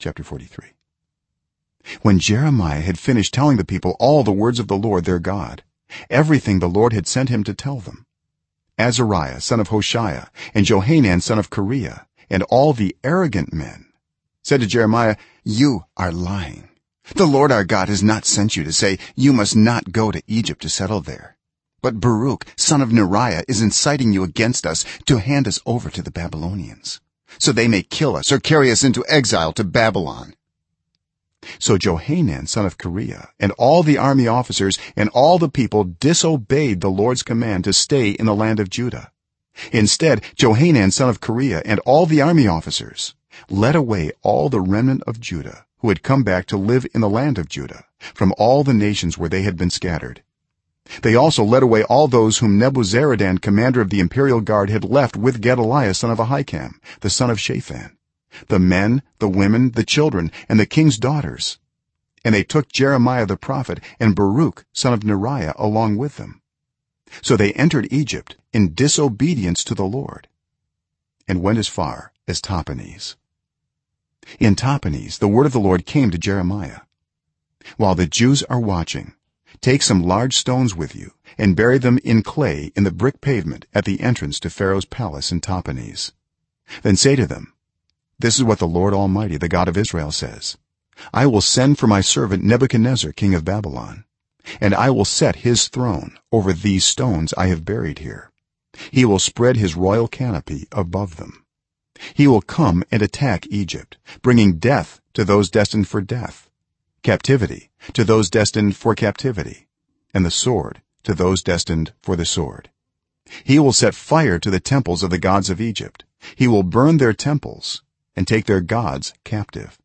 chapter 43 when jeremiah had finished telling the people all the words of the lord their god everything the lord had sent him to tell them azariah son of hoshaiah and johanan son of kareah and all the arrogant men said to jeremiah you are lying. The lord our god has not sent you to say you must not go to egypt to settle there but baruch son of neriah is inciting you against us to hand us over to the babylonians so they may kill us or carry us into exile to babylon. So johanan son of kareah and all the army officers and all the people disobeyed the lord's command to stay in the land of judah. Instead johanan son of kareah and all the army officers led away all the remnant of judah who had come back to live in the land of judah from all the nations where they had been scattered they also led away all those whom nebuzaradan commander of the imperial guard had left with gedaliah son of ahikam the son of shaphan. The men the women the children and the king's daughters. And they took jeremiah the prophet and baruch son of neriah along with them. So they entered egypt in disobedience to the lord and went as far as tahpanhes in tahpanhes the word of the lord came to jeremiah. While the jews are watching take some large stones with you and bury them in clay in the brick pavement at the entrance to pharaoh's palace in tahpanhes then say to them this is what the lord almighty the god of israel says. I will send for my servant nebuchadnezzar king of babylon and i will set his throne over these stones i have buried here. He will spread his royal canopy above them. He will come and attack egypt bringing death to those destined for death captivity to those destined for captivity and the sword to those destined for the sword. He will set fire to the temples of the gods of egypt. He will burn their temples and take their gods captive.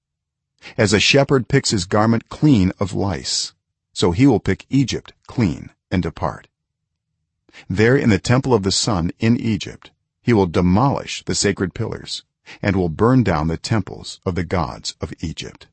As a shepherd picks his garment clean of lice so he will pick egypt clean and depart. There in the temple of the sun in egypt he will demolish the sacred pillars and will burn down the temples of the gods of egypt